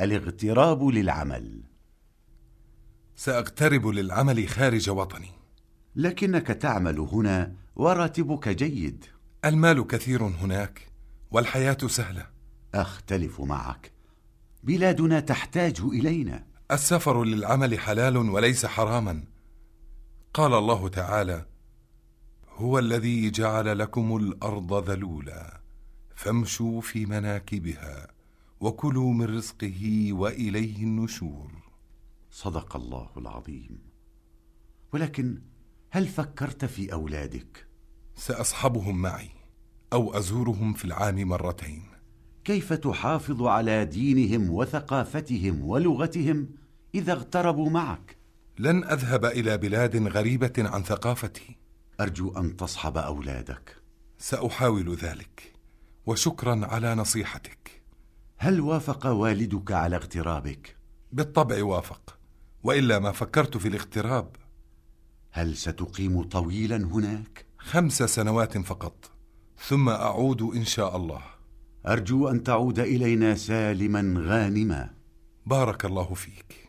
الاغتراب للعمل. سأغترب للعمل خارج وطني. لكنك تعمل هنا وراتبك جيد. المال كثير هناك والحياة سهلة. أختلف معك. بلادنا تحتاج إلينا. السفر للعمل حلال وليس حراما. قال الله تعالى هو الذي جعل لكم الأرض ذلولا فامشوا في مناكبها وكلوا من رزقه وإليه النشور. صدق الله العظيم. ولكن هل فكرت في أولادك؟ سأصحبهم معي أو أزورهم في العام مرتين. كيف تحافظ على دينهم وثقافتهم ولغتهم إذا اغتربوا معك؟ لن أذهب إلى بلاد غريبة عن ثقافتي. أرجو أن تصحب أولادك. سأحاول ذلك وشكرا على نصيحتك. هل وافق والدك على اغترابك بالطبع وافق وإلا ما فكرت في الاغتراب هل ستقيم طويلا هناك؟ خمس سنوات فقط ثم أعود إن شاء الله. أرجو أن تعود إلينا سالما غانما. بارك الله فيك.